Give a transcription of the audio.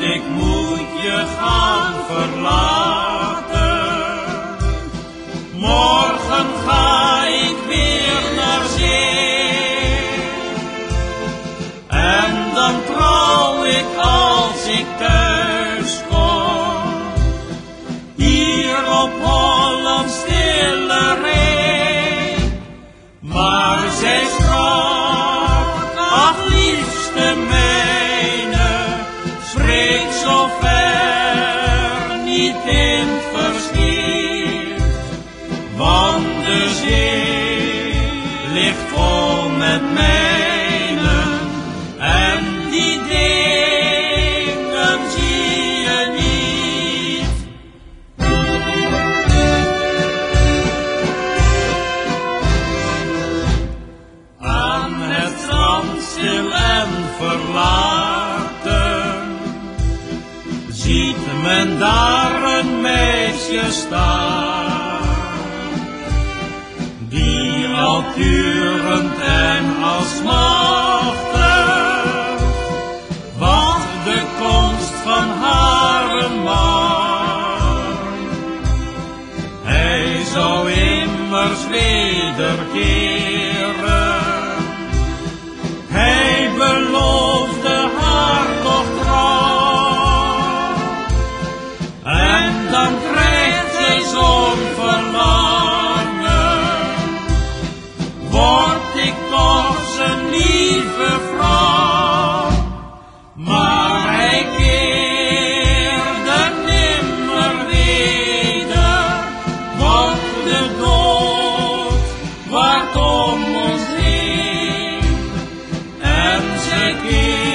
ik moet je gaan verlaten. Morgen ga zee ligt vol met mijnen en die dingen zie je niet. Aan het strand stil en verlaten ziet men daar een meisje staan, Als machtig, want de komst van haar man, hij zou immers wederkeren. once again.